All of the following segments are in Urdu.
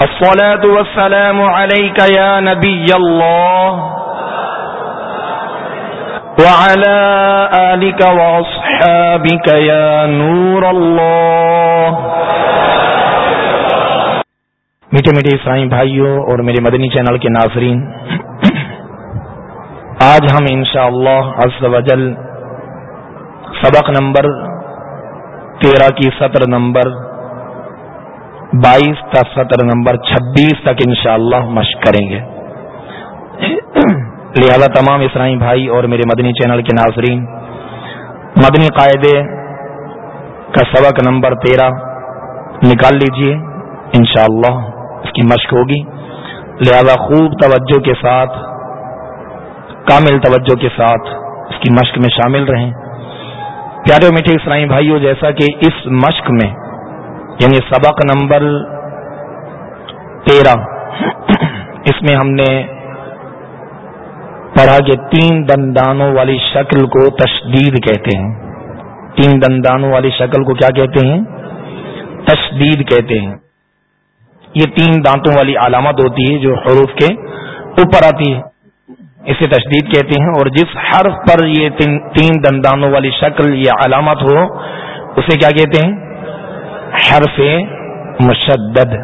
الصلاة والسلام عليك يا نبي الله وعلى آلك وأصحابك يا نور الله. میٹھے میٹھے سائیں بھائیوں اور میرے مدنی چینل کے ناظرین، آج ہم انشاءاللہ عز و جل سبق نمبر تیرہ کی سطر نمبر بائیس تا سطر نمبر چھبیس تک انشاءاللہ اللہ مشق کریں گے۔ لہذا تمام اسرائی بھائی اور میرے مدنی چینل کے ناظرین، مدنی قاعدے کا سبق نمبر تیرہ نکال لیجیے، انشاءاللہ اس کی مشق ہوگی۔ لہذا خوب توجہ کے ساتھ، کامل توجہ کے ساتھ اس کی مشق میں شامل رہیں۔ پیارے میٹھے اسرائی بھائیوں جیسا کہ اس مشق میں یعنی سبق نمبر تیرہ۔ اس میں ہم نے پڑھا کہ تین دندانوں والی شکل کو تشدید کہتے ہیں۔ تین دندانوں والی شکل کو کیا کہتے ہیں؟ تشدید کہتے ہیں۔ یہ تین دانتوں والی علامت ہوتی ہے جو حروف کے اوپر آتی ہے۔ اسے تشدید کہتے ہیں اور جس حرف پر یہ تین دندانوں والی شکل یا علامت ہو، اسے کیا کہتے ہیں؟ حرف مشدد۔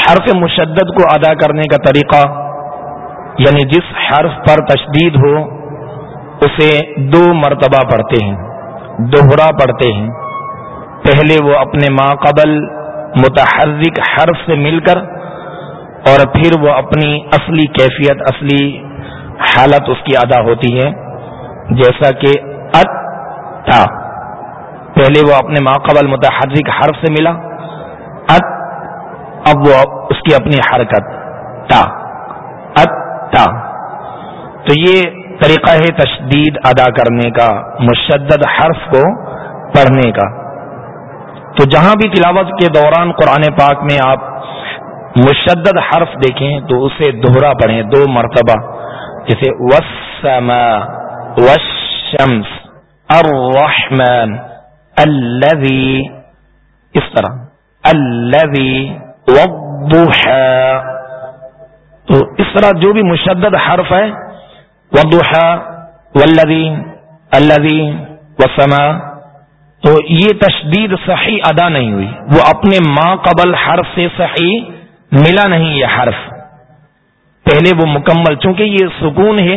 حرف مشدد کو ادا کرنے کا طریقہ یعنی جس حرف پر تشدید ہو، اسے دو مرتبہ پڑھتے ہیں، دوہرا پڑھتے ہیں۔ پہلے وہ اپنے ماں قبل متحرک حرف سے مل کر، اور پھر وہ اپنی اصلی کیفیت، اصلی حالت اس کی ادا ہوتی ہے۔ جیسا کہ پہلے وہ اپنے ماقبل متحرک حرف سے ملا۔ ات، اب وہ اس کی اپنی حرکت۔ تا۔ ات، تا۔ تو یہ طریقہ ہے تشدید ادا کرنے کا، مشدد حرف کو پڑھنے کا۔ تو جہاں بھی تلاوت کے دوران قرآن پاک میں آپ مشدد حرف دیکھیں تو اسے دوہرا پڑھیں، دو مرتبہ۔ جیسے وسما وشمس الرحمن۔ الذي، اس طرح، الذي تو اس طرح جو بھی مشدد حرف ہے، والضحى، والذي، الذي وسما تو یہ تشدید صحیح ادا نہیں ہوئی۔ وہ اپنے ماں قبل حرف سے صحیح ملا نہیں یہ حرف۔ پہلے وہ مکمل، چونکہ یہ سکون ہے،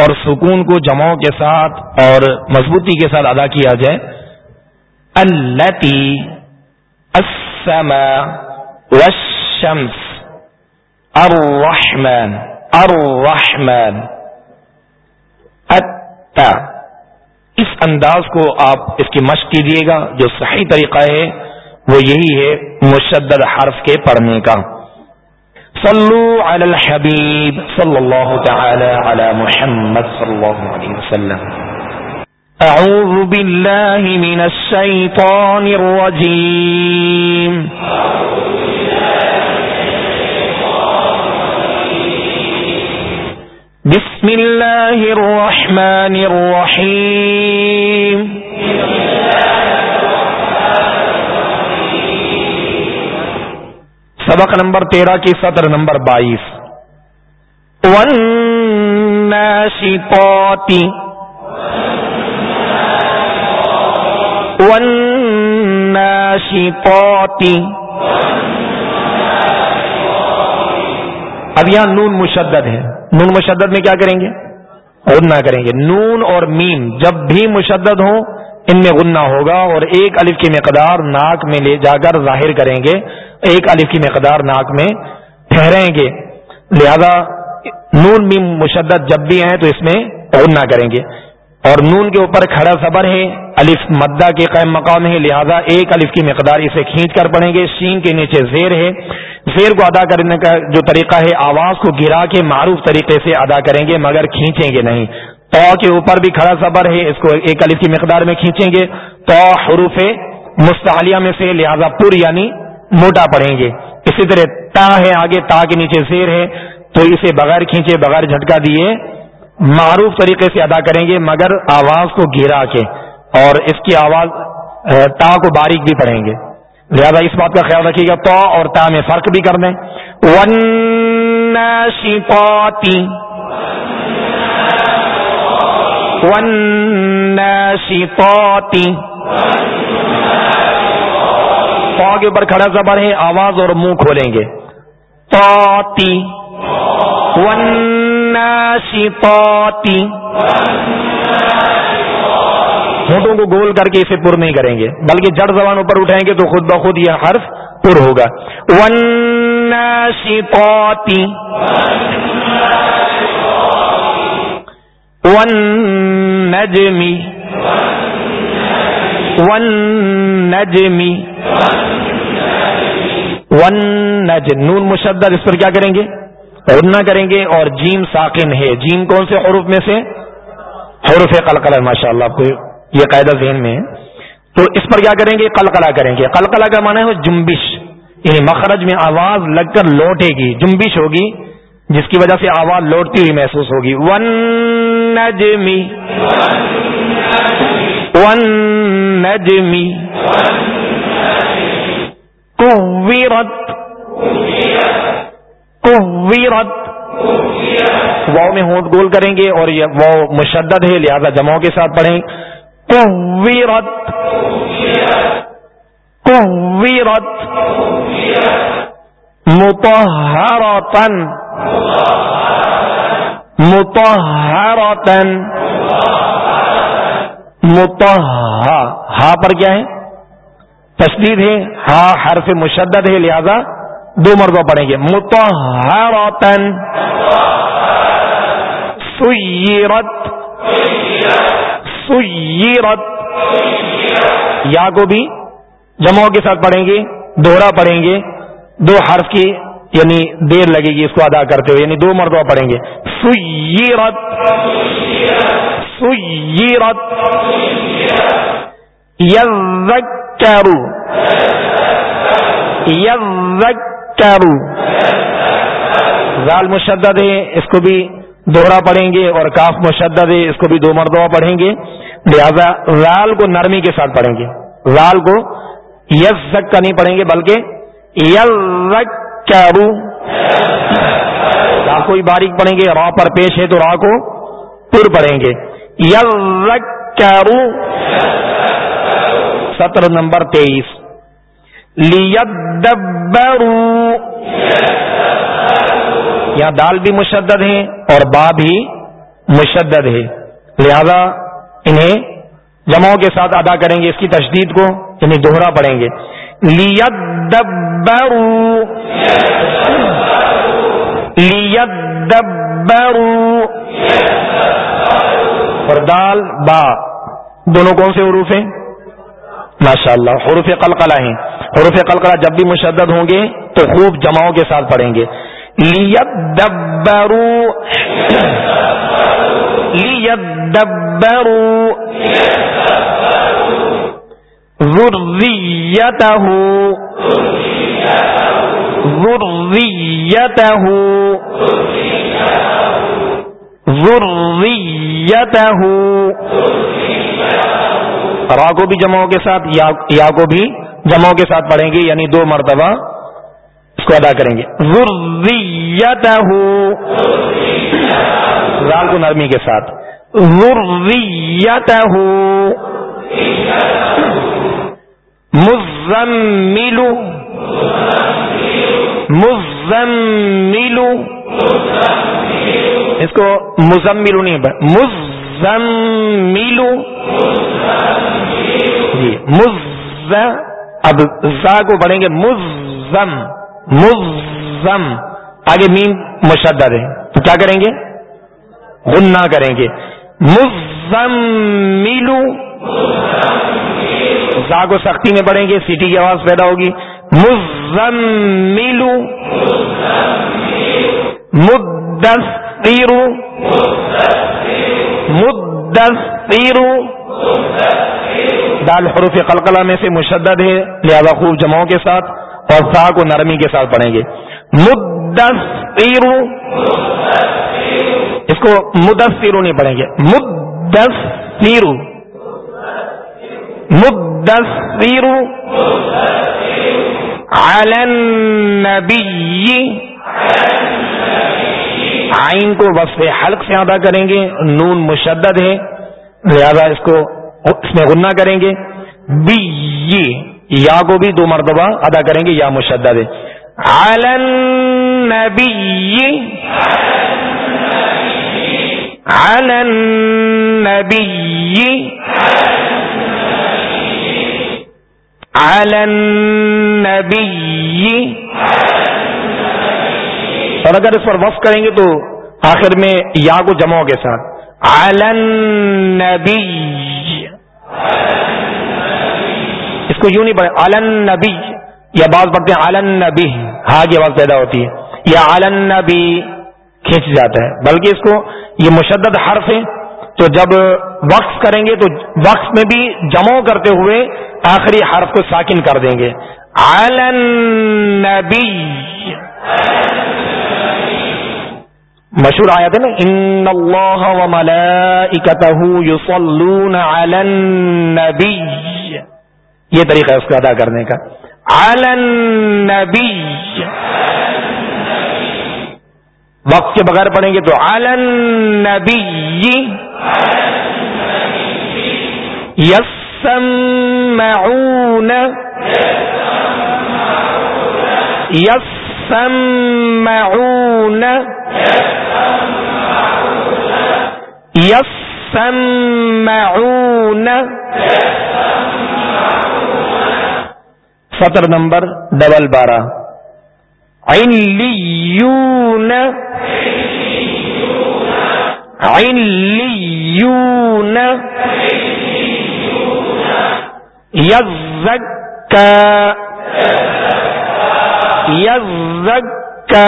اور سکون کو جماؤں کے ساتھ اور مضبوطی کے ساتھ ادا کیا جائے التي السماء والشمس. الرحمن الرحمن. التا اس انداز کو آپ اس کی مشق کیجیے گا، جو صحیح طریقہ ہے، وہ یہی ہے مشدد حرف کے پڑھنے کا. صلو علی الحبیب صلی اللہ تعالی علی محمد صلی اللہ علیہ وسلم. أعوذ بالله من الشيطان الرجيم. بسم الله الرحمن الرحيم. سبق نمبر تیرہ کی سطر نمبر بائیس. والناشطات اب یہاں نون مشدد ہے۔ نون مشدد میں کیا کریں گے؟ غنہ کریں گے۔ نون اور میم جب بھی مشدد ہوں، ان میں غنہ ہوگا اور ایک الف کی مقدار ناک میں لے جا کر ظاہر کریں گے۔ ایک الف کی مقدار ناک میں ٹھہریں گے۔ لہذا نون میم مشدد جب بھی ہیں تو اس میں غنہ کریں گے۔ اور نون کے اوپر کھڑا صبر ہے۔ الف مدہ کے قائم مقام ہے، لہذا ایک الف کی مقدار اسے کھینچ کر پڑیں گے۔ شین کے نیچے زیر ہے۔ زیر کو ادا کرنے کا جو طریقہ ہے، آواز کو گرا کے معروف طریقے سے ادا کریں گے، مگر کھینچیں گے نہیں۔ تو کے اوپر بھی کھڑا صبر ہے، اس کو ایک الف کی مقدار میں کھینچیں گے۔ تو حروف مستعلیہ میں سے، لہذا پور یعنی موٹا پڑیں گے۔ اسی طرح تا ہے آگے، تا کے نیچے زیر ہے۔ تو اسے بغیر کھینچے، بغیر جھٹکا دیے معروف طریقے سے ادا کریں گے، مگر آواز کو گرا کے اور اس کی آواز تا کو باریک بھی پڑھیں گے۔ لہذا اس بات کا خیال رکھیے گا تو اور تا میں فرق بھی کر دیں ون شیپاتی ون شیپاتی کے اوپر کھڑا زبر ہے آواز اور منہ کھولیں گے۔ تو ون ہونٹوں کو گول کر کے اسے پر نہیں کریں گے، بلکہ جڑ زبان اوپر اٹھائیں گے تو خود بخود یہ حرف پر ہوگا۔ ون شیپوتی ون نجمی ون نجمی ون نج نون مشدد، اس پر کیا کریں گے؟ نہ کریں گے اور جیم ساکن ہے۔ جیم کون سے حروف میں سے؟ حروف قلقلہ ماشاء اللہ آپ کو یہ قاعدہ ذہن میں ہے۔ تو اس پر کیا کریں گے؟ قلقلہ کریں گے۔ قلقلہ کا معنی ہے جمبش یعنی مخرج میں آواز لگ کر لوٹے گی۔ جمبش ہوگی، جس کی وجہ سے آواز لوٹتی ہوئی محسوس ہوگی۔ ون نجمی ون نجمی کویرت واؤ میں ہونٹ گول کریں گے اور یہ واؤ مشدد ہے، لہذا جماؤں کے ساتھ پڑھیں۔ کویرت کویرت متحرتن متحرتن متحا ہا پر کیا ہے؟ تشدید ہے۔ ہا حرف مشدد ہے، لہذا دو مرتبہ پڑھیں گے۔ متحرتن سیرت۔ سیرت۔ یا کو بھی جمعوں کے ساتھ پڑھیں گے، دوہرا پڑھیں گے۔ دو حرف کی یعنی دیر لگے گی اس کو ادا کرتے ہوئے یعنی دو مرتبہ پڑھیں گے۔ سیرت۔ سیرت۔ یذکرو۔ یذکرو۔ زال مشدد ہے اس کو بھی دوہرا پڑھیں گے اور کاف مشدد ہے اس کو بھی دو مرتبہ پڑھیں گے۔ لہذا زال کو نرمی کے ساتھ پڑھیں گے۔ زال کو یس زک کا نہیں پڑھیں گے بلکہ یل را کو باریک پڑھیں گے را پر پیش ہے تو را کو پر پڑھیں گے۔ یل سطر نمبر تیئیس۔ یہاں دال بھی مشدد ہے اور با بھی مشدد ہے لہذا انہیں جماؤں کے ساتھ ادا کریں گے اس کی تشدید کو یعنی دوہرا پڑیں گے۔ لیت دبرو لیت دبرو اور دال، با، دونوں کون سے حروف ہیں؟ ماشاء اللہ حروف قلقلہ ہیں۔ حروف قلقلہ جب بھی مشدد ہوں گے تو خوب جماؤں کے ساتھ پڑھیں گے۔ لیت دبرو لیت دبرو ذریتہ را کو بھی جماؤں کے ساتھ، یا کو بھی جماؤں کے ساتھ پڑھیں گے یعنی دو مرتبہ اس کو ادا کریں گے۔ ضروریت رال کو نرمی کے ساتھ۔ ضروریت مزملو۔ مزملو۔ اس کو مزملو نہیں مز مزملو. جی مز اب زا کو پڑھیں گے مزم مزم آگے میم مشدد ہے تو کیا کریں گے؟ غنہ کریں گے۔ مزملو. زا کو سختی میں پڑھیں گے، سیٹی کی آواز پیدا ہوگی۔ مزملو. مدثر مدثر دال حروف قلقلہ میں سے مشدد ہے، لہذا خوب جماؤں کے ساتھ اور سا کو نرمی کے ساتھ پڑھیں گے۔ مدثر. اس کو مدثر نہیں پڑھیں گے۔ مدثر. مدثر. علی النبی. آئین کو وصف حلق سے ادا کریں گے، نون مشدد ہے، لہذا اس کو اس میں غنہ کریں گے۔ بی یا کو بھی دو مرتبہ ادا کریں گے، یا مشدد ہے۔ علی النبی علی النبی اور اگر اس پر وقف کریں گے تو آخر میں یا کو جمع کے ساتھ۔ علن نبی اس کو یوں نہیں پڑھے علن نبی یا بعض پڑھتے ہیں علن نبی ہاں کی آواز پیدا ہوتی ہے۔ یا علن نبی کھینچ جاتا ہے۔ بلکہ اس کو یہ مشدد حرف ہے تو جب وقف کریں گے تو وقف میں بھی جمع کرتے ہوئے آخری حرف کو ساکن کر دیں گے۔ علن نبی مشہور آیا تھا نا ان اللہ و ملائکتہ یصلون علی النبی یہ طریقہ ہے اس کو ادا کرنے کا. علی النبی وقت کے بغیر پڑھیں گے تو علی النبی یسمعون یسمعون یسمعون سطر نمبر ڈبل بارہ. علیون علیون یزکا یزکا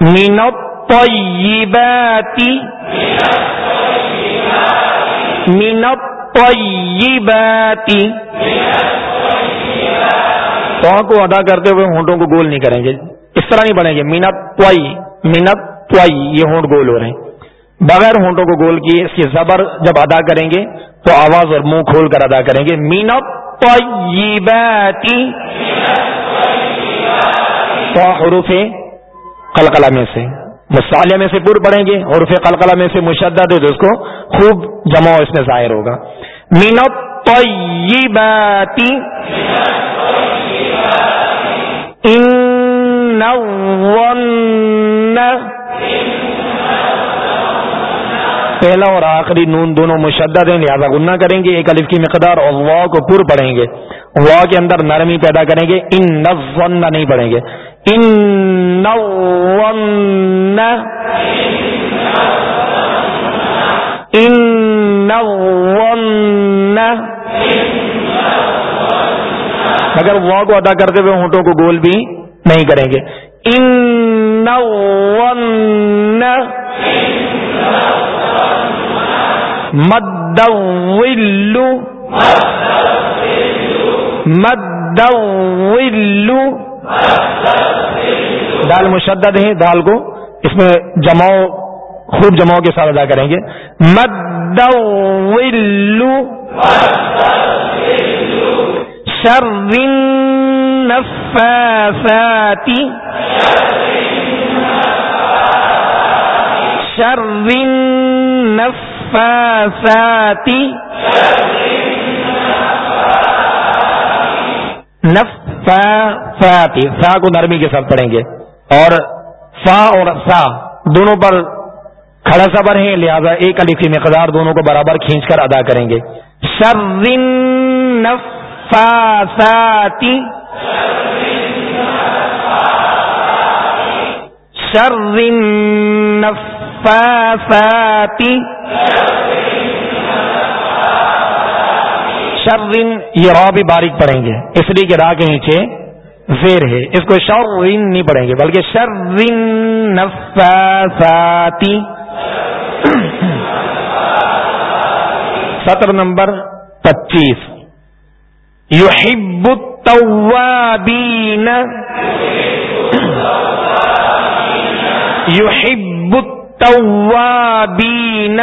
من الطيبات. من الطيبات. تو کو ادا کرتے ہوئے ہونٹوں کو گول نہیں کریں گے. اس طرح نہیں بڑھیں گے. مینت پوئی مینت پوئی یہ ہونٹ گول ہو رہے ہیں. بغیر ہونٹوں کو گول کیے اس کی زبر جب ادا کریں گے تو آواز اور منہ کھول کر ادا کریں گے. مینت تو حروف قلقلہ میں سے مصالح میں سے پور پڑیں گے اور پھر قلقلہ میں سے مشدد ہے تو اس کو خوب جمع اس میں ظاہر ہوگا۔ مینت طیباتی ان پہلا اور آخری نون دونوں مشدد ہیں، لہذا گنا کریں گے، ایک الف کی مقدار اور وا کو پور پڑھیں گے۔ وا کے اندر نرمی پیدا کریں گے ان نون نہیں پڑھیں گے۔ ان اگر وا کو ادا کرتے ہوئے ہونٹوں کو گول بھی نہیں کریں گے۔ ان مدلو مدلو دال مشدد ہے دال کو اس میں جماؤ خوب جماؤ کے ساتھ ادا کریں گے۔ مدلو شر نفاثاتی شر نفاثاتی فاتی فا فا کو نرمی کے ساتھ پڑھیں گے۔ اور فا اور سا دونوں پر کھڑا صبر ہیں لہذا ایک علی کی مقدار دونوں کو برابر کھینچ کر ادا کریں گے۔ شرین نفاتی شرین نف شرن، یہ را بھی باریک پڑھیں گے۔ اس لیے کہ را کے نیچے زیر ہے۔ اس کو شرن نہیں پڑھیں گے، بلکہ شرن نفاثاتی۔ سطر نمبر پچیس۔ یحب التوابین۔ یحب التوابین۔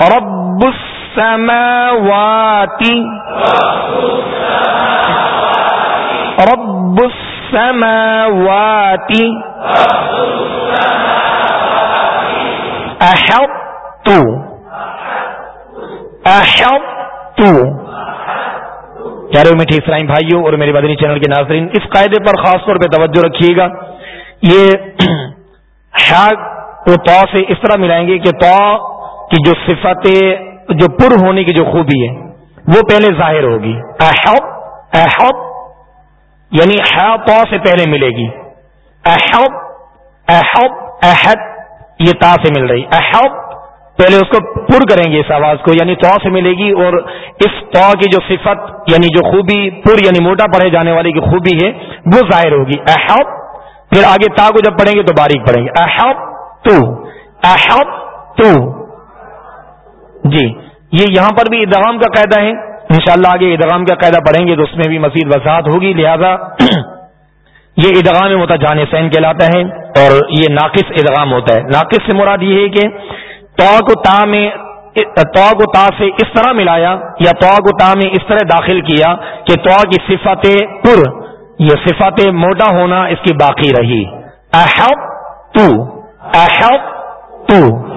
رب السماوات. رب السماوات. احط احط پیارے میٹھے اسلام بھائیوں اور میرے بدنی چینل کے ناظرین، اس قاعدے پر خاص طور پہ توجہ رکھیے گا۔ یہ تو سے اس طرح ملائیں گے کہ تو کی جو صفت جو پر ہونے کی جو خوبی ہے، وہ پہلے ظاہر ہوگی۔ احب احب یعنی تو سے پہلے ملے گی۔ احب احب احد یہ تا سے مل رہی۔ احب پہلے اس کو پر کریں گے اس آواز کو یعنی تو سے ملے گی اور اس تو کی جو صفت یعنی جو خوبی پر یعنی موٹا پڑھے جانے والی کی خوبی ہے، وہ ظاہر ہوگی۔ احب پھر آگے تا کو جب پڑھیں گے تو باریک پڑھیں گے۔ احب تو احب تو۔ جی یہ یہاں پر بھی ادغام کا قاعدہ ہے۔ انشاءاللہ آگے ادغام کا قاعدہ پڑھیں گے تو اس میں بھی مزید وضاحت ہوگی۔ لہذا یہ ادغام متجان سین کہلاتا ہے اور یہ ناقص ادغام ہوتا ہے۔ ناقص سے مراد یہ ہے کہ تو کو تا میں تو کو تا سے اس طرح ملایا یا تو کو تا میں اس طرح داخل کیا کہ تو کی صفت پر یہ صفت موٹا ہونا اس کی باقی رہی۔ احب تو احب تو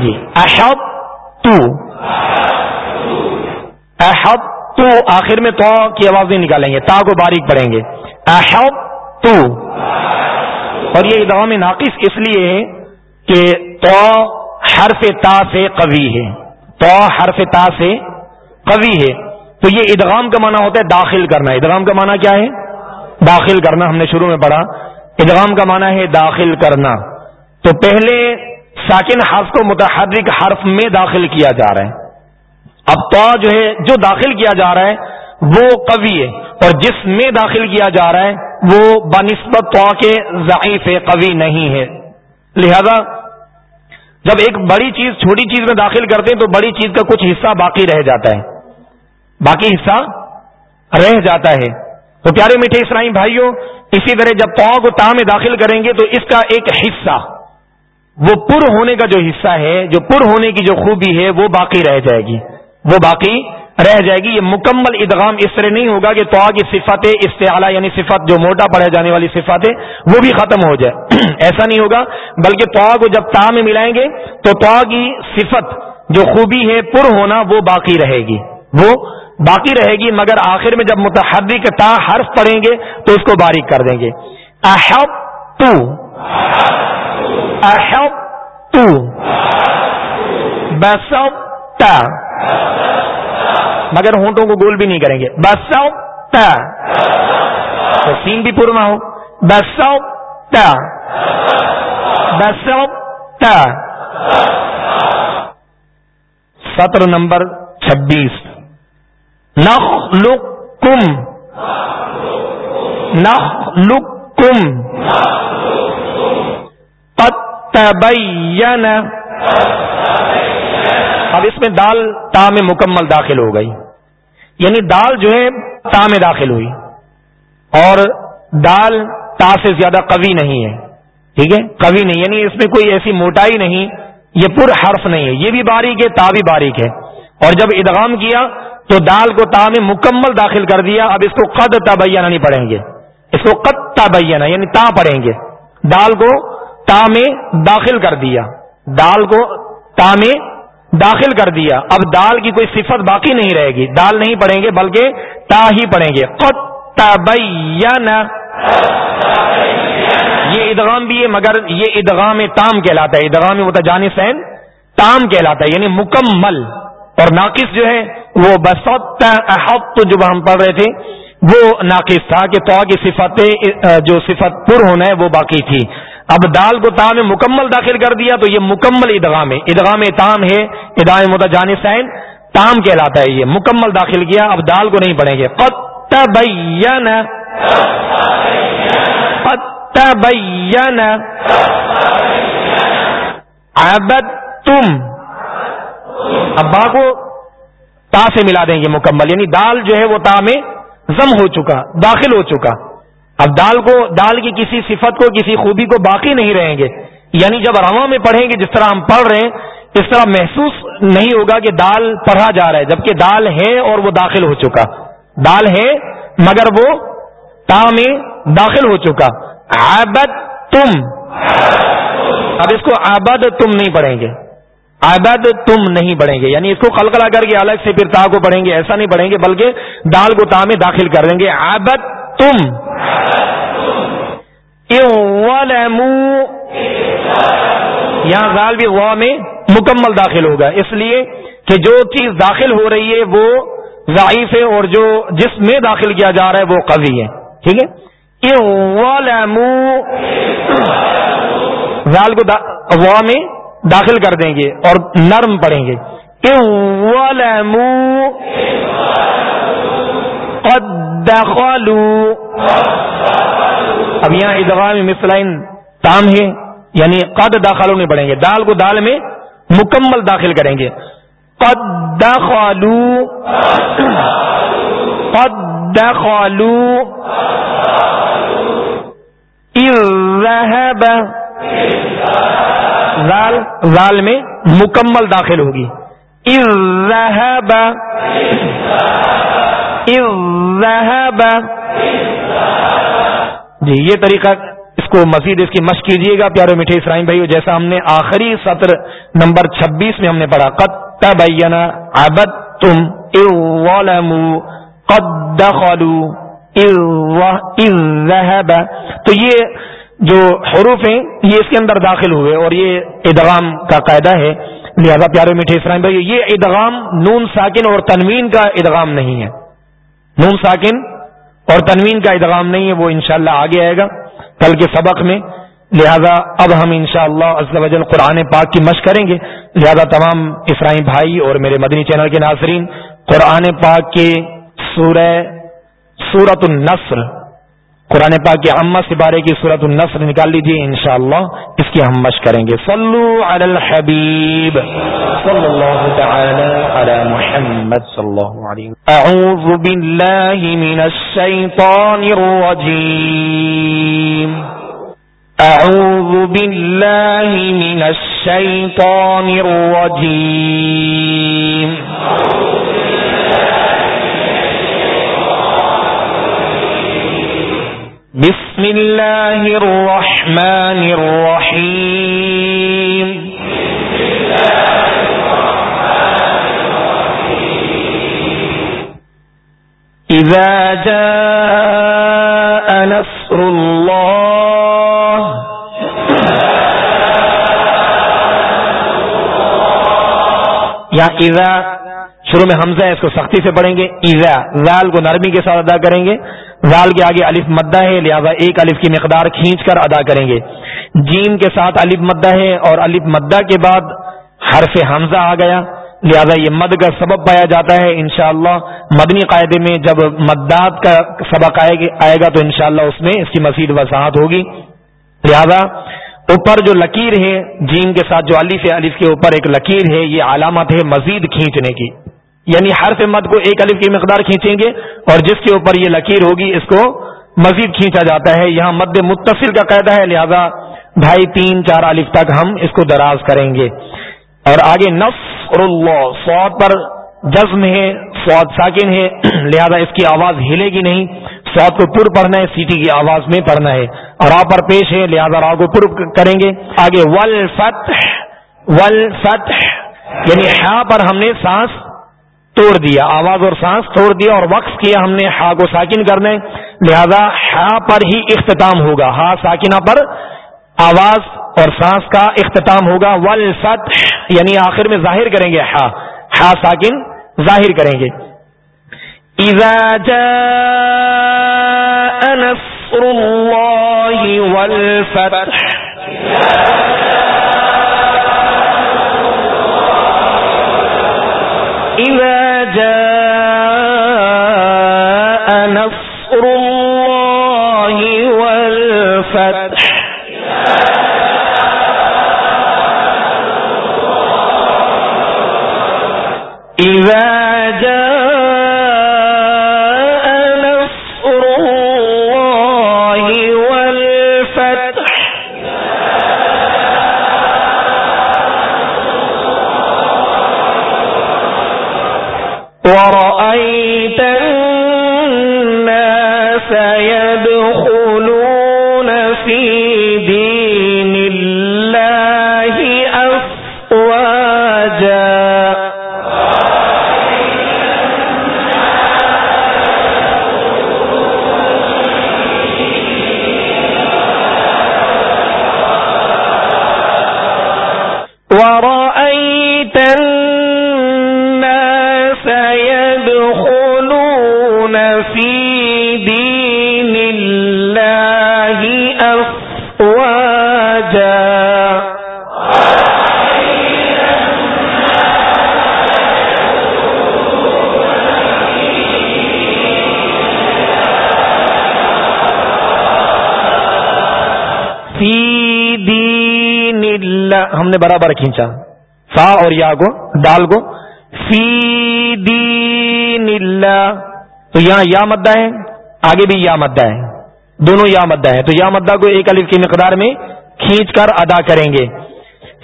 جی۔ احب تو۔ احب تو۔ آخر میں تو کی آواز نہیں نکالیں گے، تا کو باریک پڑیں گے۔ احب تو۔ اور یہ ادغام ناقص اس لیے کہ تو حرف تا سے قوی ہے۔ تو حرف تا سے قوی ہے۔ تو یہ ادغام کا معنی ہوتا ہے داخل کرنا۔ ادغام کا معنی کیا ہے؟ داخل کرنا، ہم نے شروع میں پڑھا۔ ادغام کا معنی ہے داخل کرنا۔ تو پہلے ساکن حرف کو متحرک حرف میں داخل کیا جا رہا ہے۔ اب تو جو ہے، جو داخل کیا جا رہا ہے، وہ قوی ہے۔ اور جس میں داخل کیا جا رہا ہے، وہ بنسبت تو کے ضعیف قوی نہیں ہے۔ لہذا، جب ایک بڑی چیز، چھوٹی چیز میں داخل کرتے ہیں، تو بڑی چیز کا کچھ حصہ باقی رہ جاتا ہے۔ باقی حصہ رہ جاتا ہے۔ تو پیارے میٹھے اسرائیم بھائیوں، اسی طرح جب تو کو تا میں داخل کریں گے، تو اس کا ایک حصہ وہ پر ہونے کا جو حصہ ہے، جو پر ہونے کی جو خوبی ہے، وہ باقی رہ جائے گی۔ وہ باقی رہ جائے گی۔ یہ مکمل ادغام اس طرح نہیں ہوگا کہ تو کی صفت استعلا یعنی صفت جو موٹا پڑھے جانے والی صفت ہے وہ بھی ختم ہو جائے۔ ایسا نہیں ہوگا، بلکہ تو کو جب تا میں ملائیں گے، تو تو کی صفت جو خوبی ہے، پر ہونا وہ باقی رہے گی۔ وہ باقی رہے گی، مگر آخر میں جب متحرک تا حرف پڑھیں گے، تو اس کو باریک کر دیں گے۔ احب تو تو بسوتا مگر ہونٹوں کو گول بھی نہیں کریں گے بسوتا تو سین بھی پورنا ہو بسوتا بسوتا سطر نمبر چھبیس نخ لک کم نخ کم تبین اب اس میں دال تا میں مکمل داخل ہو گئی۔ یعنی دال جو ہے تا میں داخل ہوئی۔ اور دال تا سے زیادہ قوی نہیں ہے۔ ٹھیک ہے؟ قوی نہیں یعنی اس میں کوئی ایسی موٹائی نہیں۔ یہ پر حرف نہیں ہے۔ یہ بھی باریک ہے، تا بھی باریک ہے۔ اور جب ادغام کیا تو دال کو تا میں مکمل داخل کر دیا۔ اب اس کو قد تبینہ نہیں پڑھیں گے۔ اس کو قد تبینہ یعنی تا پڑھیں گے۔ دال کو تا میں داخل کر دیا۔ دال کو تا میں داخل کر دیا۔ اب دال کی کوئی صفت باقی نہیں رہے گی۔ دال نہیں پڑھیں گے بلکہ تا ہی پڑھیں گے۔ یہ ادغام بھی ہے، مگر یہ ادغام تام کہلاتا ہے۔ ادغام متجان سین تام کہلاتا ہے یعنی مکمل۔ اور ناقص جو ہے، وہ بسوت احب جو ہم پڑھ رہے تھے، وہ ناقص تھا کہ تو کی صفت، جو صفت پر ہونا ہے، وہ باقی تھی۔ اب دال کو تا میں مکمل داخل کر دیا تو یہ مکمل ادغام ہے۔ ادغام تام ہے ادام متجان سائن تام کہلاتا ہے یہ۔ مکمل داخل کیا، اب دال کو نہیں پڑھیں گے۔ قد تبین قد تبین عبد تم ابا کو تا سے ملا دیں گے مکمل یعنی دال جو ہے وہ تا میں زم ہو چکا، داخل ہو چکا۔ اب دال کو دال کی کسی صفت کو، کسی خوبی کو باقی نہیں رہیں گے۔ یعنی جب رواں میں پڑھیں گے، جس طرح ہم پڑھ رہے ہیں، اس طرح محسوس نہیں ہوگا کہ دال پڑھا جا رہا ہے، جبکہ دال ہے اور وہ داخل ہو چکا۔ دال ہے، مگر وہ تا میں داخل ہو چکا۔ آبد تم۔ اب اس کو آبد تم نہیں پڑھیں گے۔ آبد تم نہیں پڑھیں گے۔ یعنی اس کو قلقلہ کر کے الگ سے پھر تا کو پڑھیں گے، ایسا نہیں پڑھیں گے، بلکہ دال کو تا میں داخل کر دیں گے۔ آبد تم یہاں غال بھی غوا میں مکمل داخل ہوگا اس لیے کہ جو چیز داخل ہو رہی ہے وہ ضعیف ہے اور جو جس میں داخل کیا جا رہا ہے وہ قوی ہے۔ ٹھیک ہے؟ زال کو غوا میں داخل کر دیں گے اور نرم پڑھیں گے۔ اب یہاں ادغام مثلائن تام ہے یعنی قد داخلو نہیں پڑھیں گے۔ دال کو دال میں مکمل داخل کریں گے۔ قد دخلو قد دخلو ذهب. زال زال میں مکمل داخل ہوگی۔ ذهب ذهب. جی یہ طریقہ اس کو مزید اس کی مشق کیجیے گا، پیارے میٹھے اسرائیم بھائی جیسا ہم نے آخری سطر نمبر چھبیس میں ہم نے پڑھا، قد تبینا عبد تم قد دخلوا تو یہ جو حروف ہیں، یہ اس کے اندر داخل ہوئے اور یہ ادغام کا قاعدہ ہے۔ لہذا پیارے میٹھے اسرائیم بھائی یہ ادغام نون ساکن اور تنوین کا ادغام نہیں ہے۔ نون ساکن اور تنوین کا ادغام نہیں ہے، وہ انشاءاللہ شاء آگے آئے گا کل کے سبق میں۔ لہذا اب ہم انشاءاللہ شاء اللہ قرآن پاک کی مشق کریں گے۔ لہذا تمام اسرائیل بھائی اور میرے مدنی چینل کے ناظرین، قرآن پاک کے سورہ سورت النصر۔ قرآن پاک کے عامہ سپارے کی صورت النصر نکال لیجیے انشاءاللہ اس کی ہم مشق کریں گے۔ صلو علی الحبیب۔ صلی اللہ تعالی علی محمد صلی اللہ علیہ اعوذ باللہ من الشیطان الرجیم۔ اعوذ باللہ من الشیطان الرجیم۔ بسم الله الرحمن الرحيم. إذا جاء نصر الله، یا اذا شروع میں حمزہ ہے اس کو سختی سے پڑھیں گے ایزا زال کو نرمی کے ساتھ ادا کریں گے زال کے آگے الف مدہ ہے، لہذا ایک الف کی مقدار کھینچ کر ادا کریں گے۔ جیم کے ساتھ الف مدہ ہے اور الف مدہ کے بعد حرف حمزہ آ گیا۔ لہذا یہ مد کا سبب پایا جاتا ہے، انشاءاللہ۔ مدنی قاعدے میں جب مدات کا سبق آئے گا تو انشاءاللہ اس میں اس کی مزید وضاحت ہوگی۔ لہذا اوپر جو لکیر ہے، جیم کے ساتھ جو الف ہے الف کے اوپر ایک لکیر ہے، یہ علامت ہے مزید کھینچنے کی۔ یعنی حرف مد کو ایک الف کی مقدار کھینچیں گے اور جس کے اوپر یہ لکیر ہوگی اس کو مزید کھینچا جاتا ہے۔ یہاں مد متصل کا قاعدہ ہے، لہذا ڈھائی تین چار الف تک ہم اس کو دراز کریں گے۔ اور آگے نفر اللہ سواد پر جزم ہے سواد ساکن ہے۔ لہذا اس کی آواز ہلے گی نہیں۔ سواد کو پر پڑھنا ہے، سیٹی کی آواز میں پڑھنا ہے۔ اور را پر پیش ہے، لہذا را کو پر کریں گے۔ آگے ول فتح ول فتح یعنی ہا پر ہم نے سانس توڑ دیا، آواز اور سانس توڑ دیا اور وقف کیا ہم نے، ہا کو ساکن کرنے لہذا ہا پر ہی اختتام ہوگا۔ ہا ساکنہ پر آواز اور سانس کا اختتام ہوگا۔ ول یعنی آخر میں ظاہر کریں گے ہا۔ ہا ساکن ظاہر کریں گے۔ إذا جاء نصر الله والفتح۔ إذا ورأيت الناس يدخلون في ہم نے برابر کھینچا۔ فا اور یا کو ڈال کو فی دین اللہ تو یہاں یا مدہ ہے، آگے بھی یا مدہ ہے۔ دونوں یا مدہ ہے۔ تو یا مدہ کو ایک الف کی مقدار میں کھینچ کر ادا کریں گے۔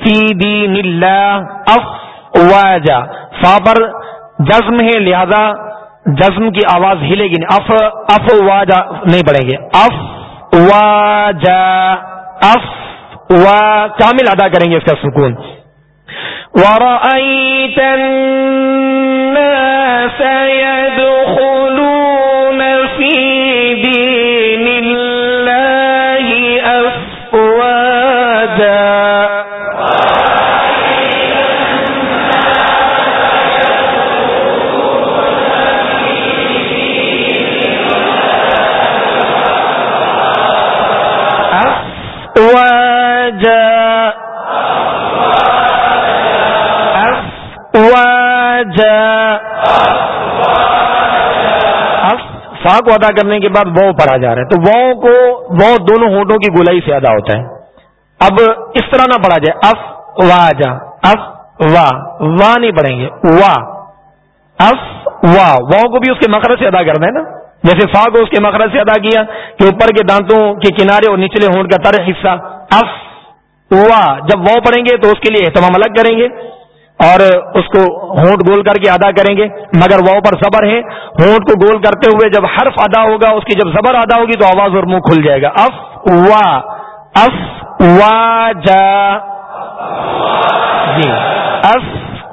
فی دین اللہ اف واجا فا پر جزم ہے، لہذا جزم کی آواز ہلے گی۔ نہیں اف اف واجا نہیں پڑیں گے۔ اف واجا اف۔ و کامل ادا کریں گے اس کا سکون۔ ورأيت الناس فا کو ادا کرنے کے بعد وہ پڑھا جا رہا ہے تو وہ کو وہ دونوں ہونٹوں کی گولائی سے ادا ہوتا ہے۔ اب اس طرح نہ پڑھا جائے۔ اف، وا، جا۔ اف، وا۔ وا نہیں پڑھیں گے۔ وا۔ اف، وا۔ وہ کو بھی اس کے مقرر سے ادا کرنا ہے نا۔ جیسے فا کو اس کے مقرر سے ادا کیا کہ اوپر کے دانتوں کے کنارے اور نچلے ہونٹ کا تر حصہ۔ اف وا جب وہ پڑھیں گے تو اس کے لیے اہتمام الگ کریں گے اور اس کو ہونٹ گول کر کے ادا کریں گے، مگر وہ پر صبر ہے۔ ہونٹ کو گول کرتے ہوئے جب حرف ادا ہوگا، اس کی جب زبر ادا ہوگی تو آواز اور منہ کھل جائے گا۔ اف وا اف وا جا۔ جی۔ اف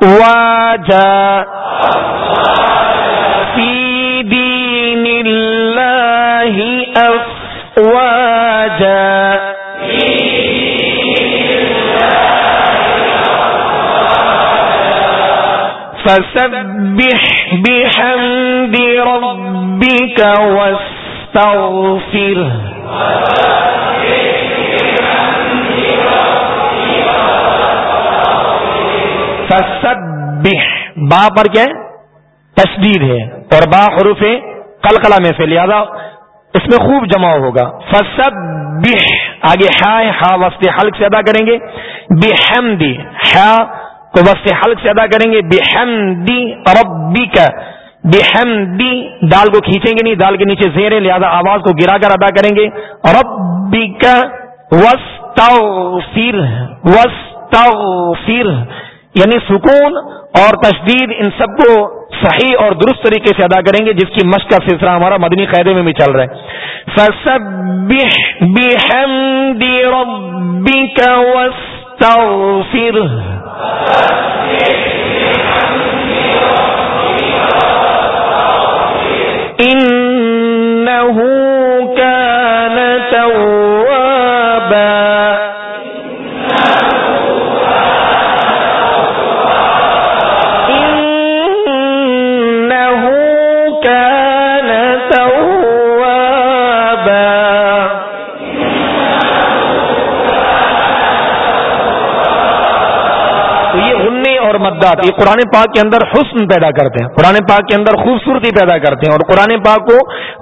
وا جا۔ فی دین اللہ اف وا۔ فسبح بحمد ربك واستغفره فسبح. با پر کیا ہے؟ تشدید ہے اور با حروف کلکلا میں سے، لہذا اس میں خوب جمع ہوگا. فسبح. آگے ہا ہا وسط حلق سے ادا کریں گے. بحمدی ہا کو بس حلق سے ادا کریں گے، بحمدی ربی کا بحمدی دال کو کھینچیں گے نہیں، دال کے نیچے زیر لہذا آواز کو گرا کر ادا کریں گے۔ ربی کا وسطر وسطر یعنی سکون اور تشدید ان سب کو صحیح اور درست طریقے سے ادا کریں گے، جس کی مشق کا سلسلہ ہمارا مدنی قیدے میں بھی چل رہا ہے۔ فسبح بحمد ربك واستغفر۔ ان اور مدات یہ قرآن پاک کے اندر حسن پیدا کرتے ہیں۔ قرآن پاک کے اندر خوبصورتی پیدا کرتے ہیں اور قرآن پاک کو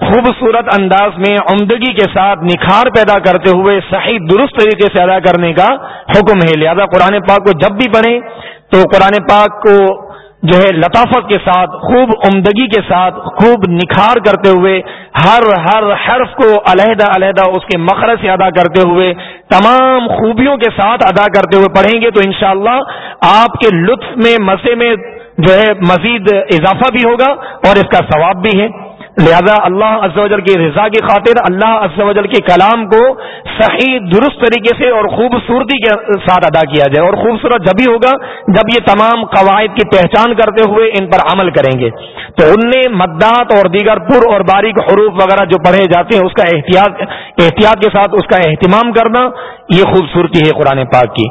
خوبصورت انداز میں عمدگی کے ساتھ نکھار پیدا کرتے ہوئے صحیح درست طریقے سے ادا کرنے کا حکم ہے۔ لہذا قرآن پاک کو جب بھی پڑھیں تو قرآن پاک کو جو ہے لطافت کے ساتھ، خوب عمدگی کے ساتھ، خوب نکھار کرتے ہوئے ہر ہر حرف کو علیحدہ علیحدہ اس کے مخرج سے ادا کرتے ہوئے، تمام خوبیوں کے ساتھ ادا کرتے ہوئے پڑھیں گے تو انشاءاللہ اللہ آپ کے لطف میں مزے میں جو ہے مزید اضافہ بھی ہوگا اور اس کا ثواب بھی ہے۔ لہذا اللہ عز و جل کی رضا کی خاطر، اللہ عز و جل کے کلام کو صحیح، درست طریقے سے اور خوبصورتی کے ساتھ ادا کیا جائے۔ اور خوبصورت جب بھی ہوگا، جب یہ تمام قواعد کی پہچان کرتے ہوئے ان پر عمل کریں گے۔ تو ان نے مدات اور دیگر پر اور باریک حروف وغیرہ جو پڑھے جاتے ہیں، اس کا احتیاط احتیاط کے ساتھ اس کا اہتمام کرنا، یہ خوبصورتی ہے قرآن پاک کی۔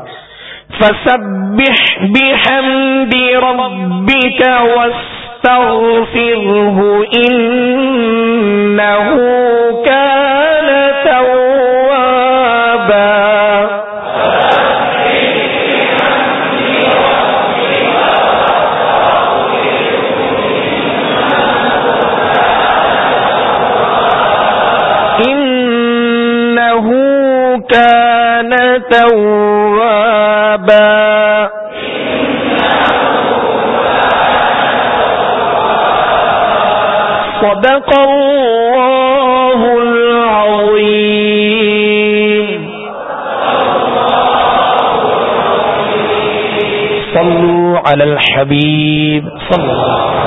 فسبح بحمد ربك واستغفره إنه كان توابا. إنه كان توابا. صدق الله العظيم. صلوا على الحبيب. صلى